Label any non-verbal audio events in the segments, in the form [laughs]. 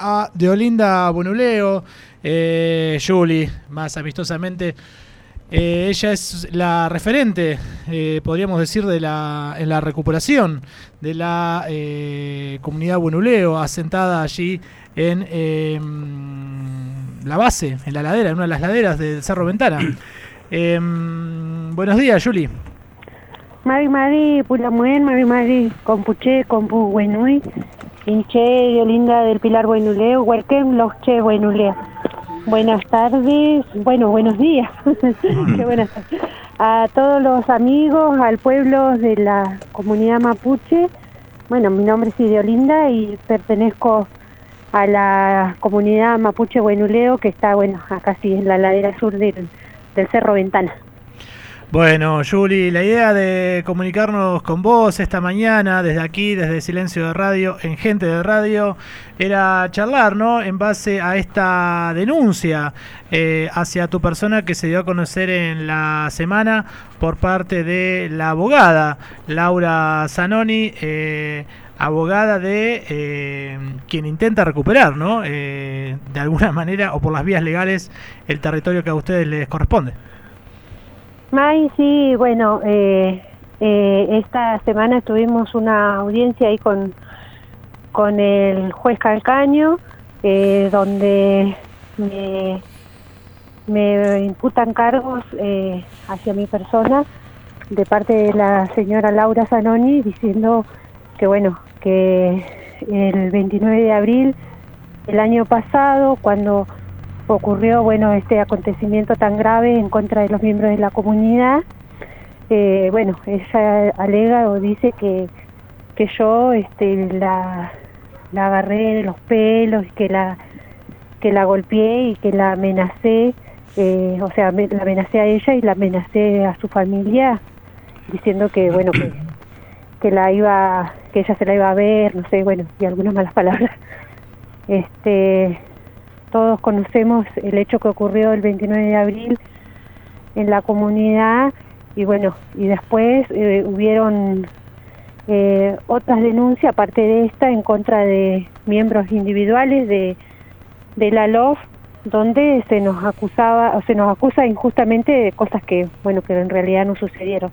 a Deolinda Bonuleo, eh, Julie, más amistosamente. Eh, ella es la referente, eh, podríamos decir, de la, en la recuperación de la comunidad Bonuleo, asentada allí en em, la base, en la ladera, en una de las laderas del Cerro Ventana. [clears throat] Em, buenos días, Julie. Mari Mari, Pulamuen, Mari Mari, Compuche, Compu Buenui, Inche, Linda del Pilar Buenuleo, Huerquem, Los Che Buenuleo. Buenas tardes, bueno, buenos días. [laughs] Qué buenas tardes. A todos los amigos, al pueblo de la comunidad mapuche. Bueno, mi nombre es Ideolinda y pertenezco a la comunidad mapuche Buenuleo, que está, bueno, acá sí, en la ladera sur del Cerro Ventana. Bueno, Juli, la idea de comunicarnos con vos esta mañana, desde aquí, desde Silencio de Radio, en Gente de Radio, era charlar, ¿no? En base a esta denuncia eh, hacia tu persona que se dio a conocer en la semana por parte de la abogada Laura Zanoni. Eh, abogada de eh, quien intenta recuperar, ¿no? de alguna manera o por las vías legales el territorio que a ustedes les corresponde. May, sí, bueno, eh, eh, esta semana tuvimos una audiencia ahí con, con el juez Calcaño, eh, donde me, imputan cargos hacia mi persona de parte de la señora Laura Zanoni diciendo que bueno, que el 29 de abril del año pasado, cuando ocurrió bueno este acontecimiento tan grave en contra de los miembros de la comunidad. Eh, bueno ella alega o dice que que yo este la, la agarré de los pelos que la que la golpeé y que la amenacé eh, o sea la amenacé a ella y la amenacé a su familia diciendo que bueno que que la iba que ella se la iba a ver no sé bueno y algunas malas palabras. Este todos conocemos el hecho que ocurrió el 29 de abril en la comunidad y bueno, y después eh, hubieron eh, otras denuncias, aparte de esta, en contra de miembros individuales de, de la LOF, donde se nos acusaba, o se nos acusa injustamente de cosas que, bueno, que en realidad no sucedieron.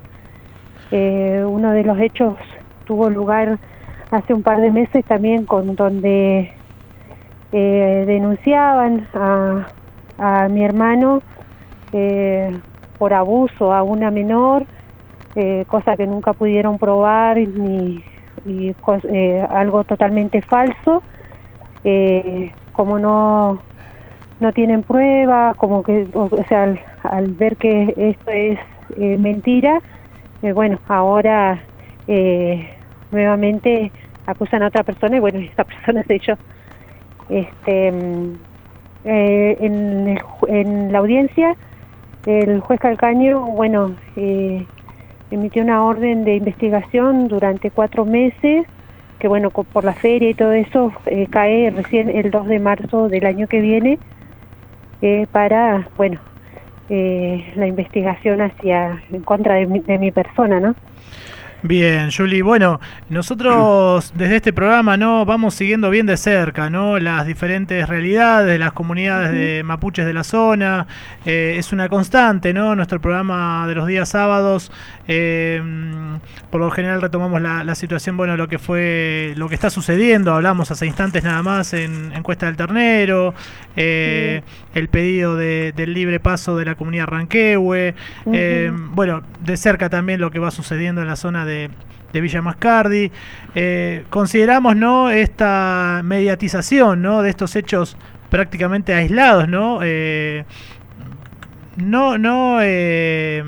Eh, uno de los hechos tuvo lugar hace un par de meses también con donde eh, denunciaban a, a, mi hermano eh, por abuso a una menor, eh, cosa que nunca pudieron probar ni, algo totalmente falso. como no no tienen prueba, como que, o, sea, al, ver que esto es mentira, bueno, ahora nuevamente acusan a otra persona y bueno, [laughs] esta persona soy yo. Este, eh, en, la audiencia, el juez Calcaño, bueno, eh, emitió una orden de investigación durante cuatro meses, que bueno, por la feria y todo eso, eh, cae recién el 2 de marzo del año que viene, para, bueno, la investigación hacia, en contra de mi, de mi persona, ¿no? Bien, Julie. Bueno, nosotros [clears throat] desde este programa no vamos siguiendo bien de cerca, ¿no? Las diferentes realidades de las comunidades de mapuches de la zona. Eh, es una constante, ¿no? Nuestro programa de los días sábados. Eh, por lo general retomamos la, situación, bueno, lo que fue, lo que está sucediendo. Hablamos hace instantes nada más en, Cuesta del Ternero, eh, el pedido del libre paso de la comunidad Ranquehue. bueno, de cerca también lo que va sucediendo en la zona de, Villa Mascardi. Eh, consideramos ¿no? esta mediatización ¿no? de estos hechos prácticamente aislados, ¿no? Eh, no, no, eh,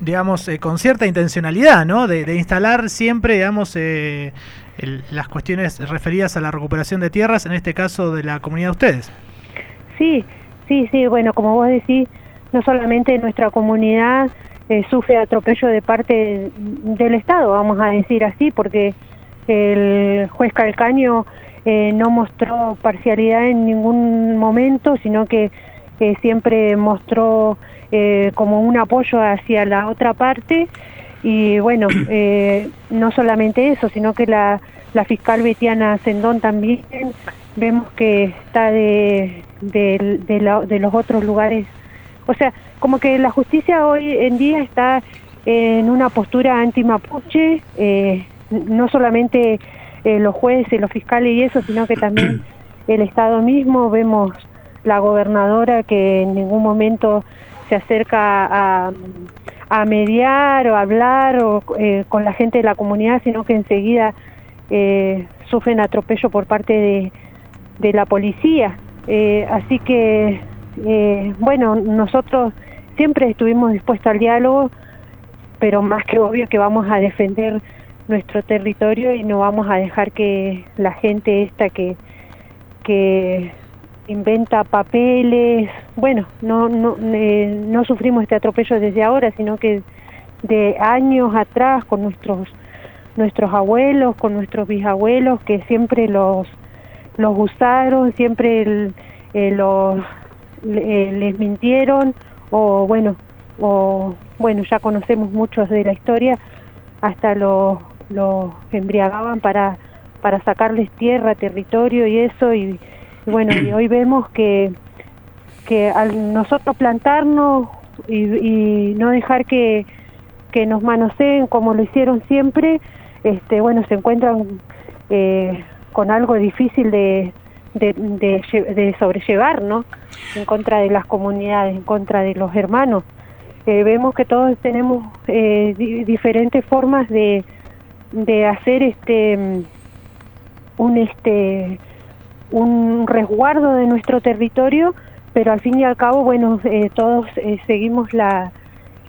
digamos, con cierta intencionalidad, ¿no? De, instalar siempre, digamos, las cuestiones referidas a la recuperación de tierras, en este caso de la comunidad de ustedes. Sí, sí, sí, bueno, como vos decís, no solamente nuestra comunidad eh, sufre atropello de parte del Estado, vamos a decir así, porque el juez Calcaño eh, no mostró parcialidad en ningún momento, sino que eh, siempre mostró como un apoyo hacia la otra parte. Y bueno, [clears throat] no solamente eso, sino que la, la fiscal Betiana Sendón también, vemos que está de, de, de, los otros lugares, o sea, como que la justicia hoy en día está en una postura anti-mapuche, eh, no solamente eh, los jueces, los fiscales y eso, sino que también [clears throat] el Estado mismo, vemos la gobernadora que en ningún momento se acerca a, a mediar o hablar o, eh, con la gente de la comunidad, sino que enseguida sufren atropello por parte de, de la policía. Así que, eh, bueno, nosotros siempre estuvimos dispuestos al diálogo, pero más que obvio que vamos a defender nuestro territorio y no vamos a dejar que la gente esta que, que inventa papeles, bueno, no, no, eh, no sufrimos este atropello desde ahora, sino que de años atrás con nuestros nuestros abuelos, con nuestros bisabuelos, que siempre los los usaron, siempre eh, los eh, les mintieron o bueno o bueno ya conocemos muchos de la historia hasta los los embriagaban para para sacarles tierra territorio y eso y, bueno y hoy vemos que que al nosotros plantarnos y, y no dejar que que nos manoseen como lo hicieron siempre este bueno se encuentran eh, con algo difícil de, de, sobrellevar, ¿no? En contra de las comunidades, en contra de los hermanos. Eh, vemos que todos tenemos eh, diferentes formas de, de hacer este un este un resguardo de nuestro territorio, pero al fin y al cabo, bueno, eh, todos seguimos la,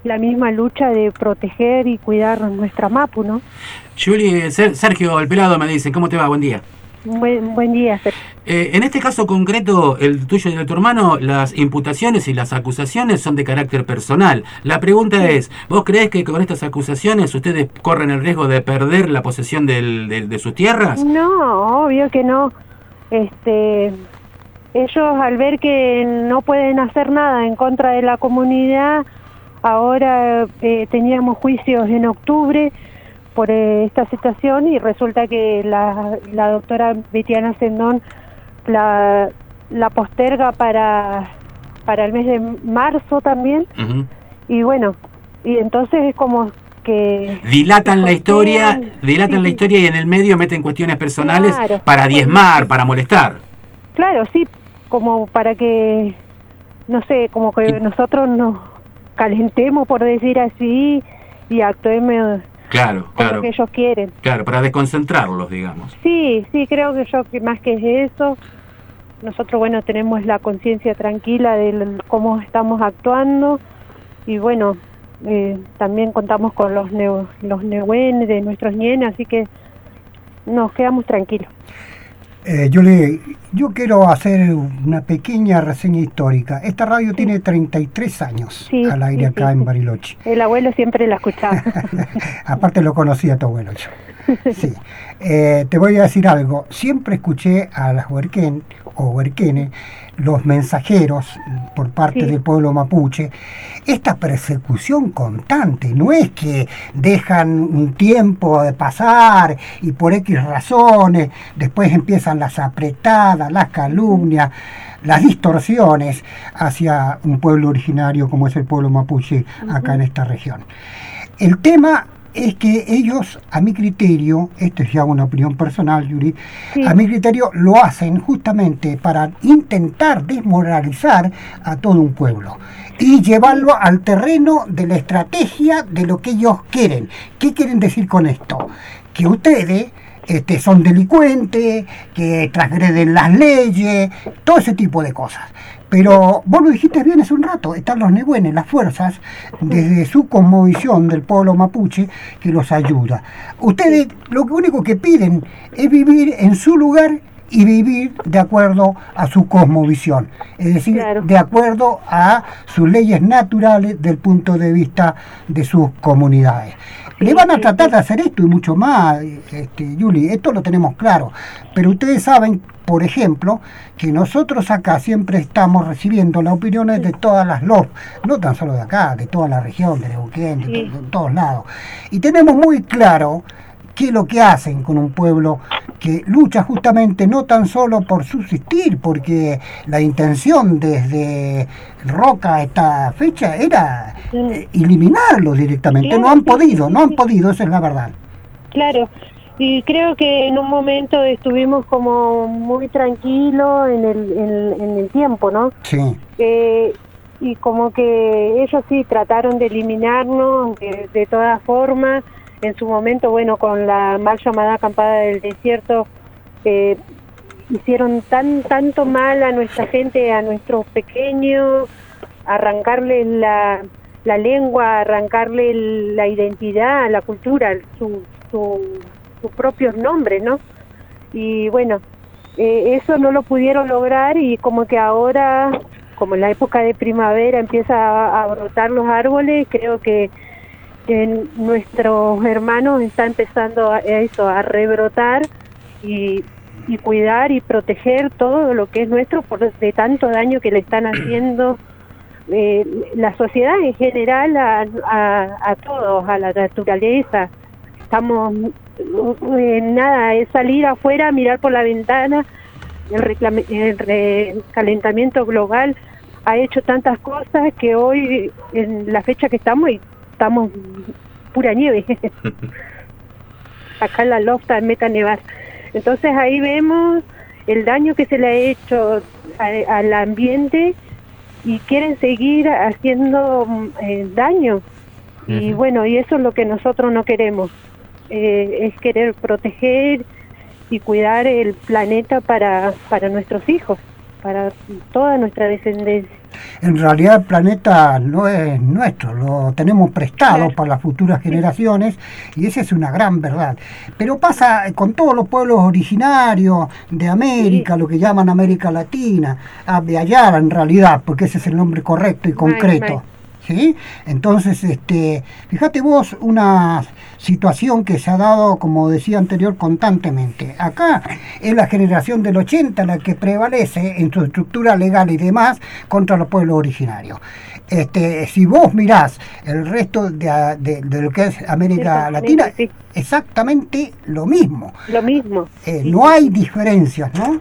la misma lucha de proteger y cuidar nuestra Mapu, ¿no? Julie, Sergio, el pelado me dice, ¿cómo te va? Buen día. Buen, buen día. Eh, en este caso concreto, el tuyo y el de tu hermano, las imputaciones y las acusaciones son de carácter personal. La pregunta es, ¿vos crees que con estas acusaciones ustedes corren el riesgo de perder la posesión del, de, sus tierras? No, obvio que no. Este, ellos al ver que no pueden hacer nada en contra de la comunidad, ahora eh, teníamos juicios en octubre por eh, esta situación y resulta que la, la doctora Betiana Sendón la, la posterga para, para el mes de marzo también. Y bueno, y entonces es como que... Dilatan la historia, dilatan la historia y en el medio meten cuestiones personales para diezmar, para molestar. Claro, sí, como para que, no sé, como que nosotros nos calentemos, por decir así, y actuemos Claro, claro. que ellos quieren. Claro, para desconcentrarlos, digamos. Sí, sí, creo que yo más que es eso, nosotros, bueno, tenemos la conciencia tranquila de cómo estamos actuando y bueno, eh, también contamos con los neo, los de nuestros nienes, así que nos quedamos tranquilos. Eh, yo, le, yo quiero hacer una pequeña reseña histórica. Esta radio tiene 33 años al aire acá en Bariloche. El abuelo siempre la escuchaba. [laughs] Aparte lo conocía tu abuelo yo. Sí. Eh, te voy a decir algo. Siempre escuché a las huerquén o huerquenes, los mensajeros por parte del pueblo mapuche, esta persecución constante. No es que dejan un tiempo de pasar y por X razones, después empiezan las apretadas, las calumnias, las distorsiones hacia un pueblo originario como es el pueblo mapuche acá en esta región. El tema es que ellos, a mi criterio, esto es ya una opinión personal, Yuri, a mi criterio lo hacen justamente para intentar desmoralizar a todo un pueblo y llevarlo al terreno de la estrategia de lo que ellos quieren. ¿Qué quieren decir con esto? Que ustedes este, son delincuentes, que transgreden las leyes, todo ese tipo de cosas. Pero vos lo dijiste bien hace un rato, están los nehuenes, las fuerzas, desde su conmovisión del pueblo mapuche, que los ayuda. Ustedes lo único que piden es vivir en su lugar y vivir de acuerdo a su cosmovisión, es decir, de acuerdo a sus leyes naturales del punto de vista de sus comunidades. Le van a tratar de hacer esto y mucho más, este, Yuli, esto lo tenemos claro. Pero ustedes saben, por ejemplo, que nosotros acá siempre estamos recibiendo las opiniones de todas las LOF, no tan solo de acá, de toda la región, de Neuquén, de, todos lados. Y tenemos muy claro qué es lo que hacen con un pueblo que lucha justamente no tan solo por subsistir, porque la intención desde Roca a esta fecha era eh, eliminarlo directamente. no han podido, no han podido, esa es la verdad. Claro, y creo que en un momento estuvimos como muy tranquilos en el, en, el tiempo, ¿no? Sí. Eh, y como que ellos sí trataron de eliminarnos de, todas formas. En su momento, bueno, con la mal llamada acampada del desierto, eh, hicieron tan tanto mal a nuestra gente, a nuestros pequeños, arrancarle la, la lengua, arrancarle la identidad, la cultura, su, su, sus propios nombres, ¿no? Y bueno, eh, eso no lo pudieron lograr y como que ahora como en la época de primavera empieza a, brotar los árboles, creo que nuestros hermanos están empezando a eso, a rebrotar y, cuidar y proteger todo lo que es nuestro por de tanto daño que le están haciendo eh, la sociedad en general a, a, todos, a la naturaleza. Estamos, eh, nada, es salir afuera, mirar por la ventana, el, el calentamiento global ha hecho tantas cosas que hoy, en la fecha que estamos, estamos pura nieve. [laughs] Acá en la lofta en Meta Nevar. Entonces ahí vemos el daño que se le ha hecho al ambiente y quieren seguir haciendo eh, daño. Y bueno, y eso es lo que nosotros no queremos. Eh, es querer proteger y cuidar el planeta para, para nuestros hijos para toda nuestra descendencia. En realidad el planeta no es nuestro, lo tenemos prestado para las futuras generaciones y esa es una gran verdad. Pero pasa con todos los pueblos originarios de América, lo que llaman América Latina, de allá en realidad, porque ese es el nombre correcto y concreto. ¿Sí? Entonces, este, fíjate vos una situación que se ha dado, como decía anterior, constantemente. Acá es la generación del 80 la que prevalece en su estructura legal y demás contra los pueblos originarios. Este, si vos mirás el resto de, lo que es América Latina, exactamente lo mismo. Lo mismo. Eh, no hay diferencias, ¿no?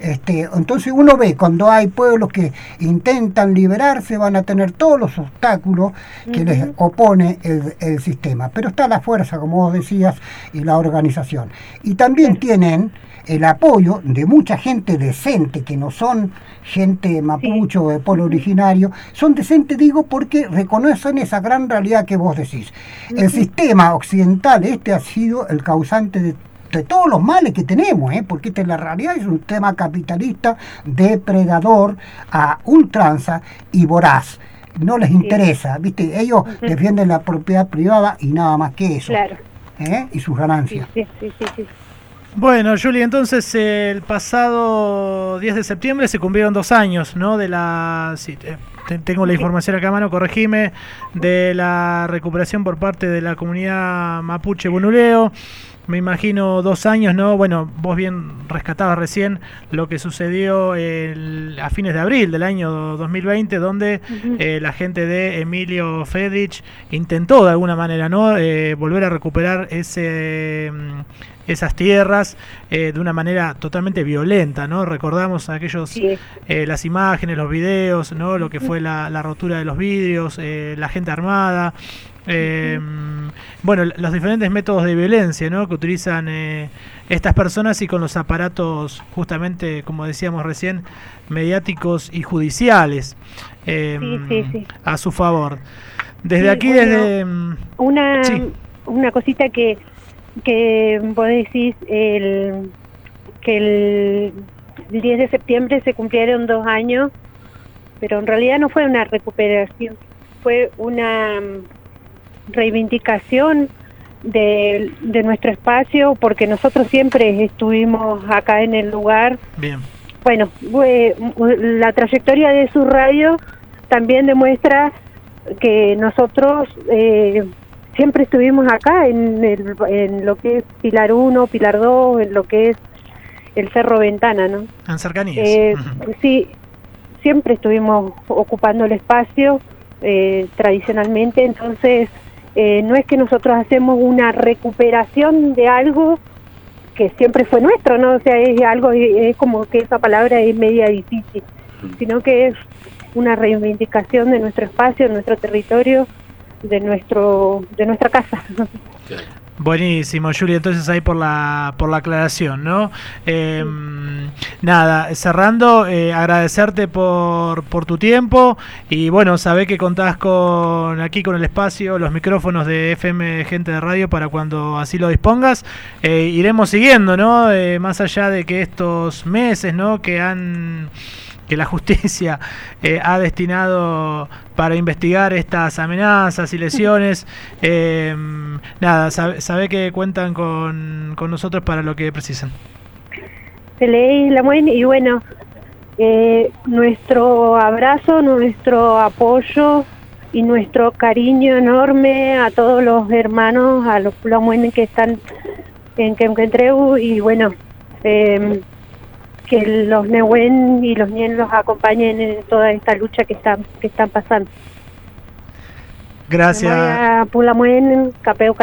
Este, entonces uno ve cuando hay pueblos que intentan liberarse van a tener todos los obstáculos que les opone el, sistema. Pero está la fuerza, como vos decías, y la organización. Y también tienen el apoyo de mucha gente decente, que no son gente mapucho o de pueblo originario, son decentes, digo, porque reconocen esa gran realidad que vos decís. El sistema occidental, este ha sido el causante de de todos los males que tenemos, ¿eh? porque esta es la realidad, es un tema capitalista, depredador, a ultranza y voraz. No les interesa, ¿viste? Ellos defienden la propiedad privada y nada más que eso. Claro. ¿eh? Y sus ganancias. Bueno, Julie, entonces el pasado 10 de septiembre se cumplieron dos años, ¿no? De la... Eh, tengo la información acá a mano, corregime, de la recuperación por parte de la comunidad mapuche bunuleo me imagino dos años, ¿no? Bueno, vos bien rescatabas recién lo que sucedió a fines de abril del año 2020, donde eh, la gente de Emilio Friedrich intentó de alguna manera, ¿no? Eh, volver a recuperar ese mm, esas tierras eh, de una manera totalmente violenta, ¿no? Recordamos aquellos las imágenes, los videos, ¿no? Lo que fue la, la rotura de los vidrios, la gente armada, eh, bueno, los diferentes métodos de violencia ¿no? que utilizan eh, estas personas y con los aparatos, justamente, como decíamos recién, mediáticos y judiciales eh, a su favor. Desde aquí, desde... Una, una cosita que, que vos decís, el, que el 10 de septiembre se cumplieron dos años, pero en realidad no fue una recuperación, fue una reivindicación de, nuestro espacio, porque nosotros siempre estuvimos acá en el lugar. Bien. Bueno, la trayectoria de su radio también demuestra que nosotros eh, siempre estuvimos acá en, el, en lo que es Pilar 1, Pilar 2, en lo que es el Cerro Ventana, ¿no? En cercanías. Eh, sí, siempre estuvimos ocupando el espacio eh, tradicionalmente, entonces eh, no es que nosotros hacemos una recuperación de algo que siempre fue nuestro, ¿no? O sea, es algo, es como que esa palabra es media difícil, sino que es una reivindicación de nuestro espacio, de nuestro territorio, de nuestro de nuestra casa. Buenísimo, Julia. Entonces ahí por la por la aclaración, ¿no? Em, nada, cerrando, eh, agradecerte por, por tu tiempo y bueno, sabé que contás con aquí con el espacio, los micrófonos de FM Gente de Radio para cuando así lo dispongas. Eh, iremos siguiendo, ¿no? Eh, más allá de que estos meses, ¿no? Que han que la justicia [laughs] eh, ha destinado para investigar estas amenazas y lesiones. [laughs] Eh, nada, sabe, que cuentan con, nosotros para lo que precisan. y bueno, eh, nuestro abrazo, nuestro apoyo y nuestro cariño enorme a todos los hermanos, a los Lamuén que están en Quemquentreu y bueno, eh, que los Nehuen y los Nien los acompañen en toda esta lucha que están que están pasando. Gracias. Capeo.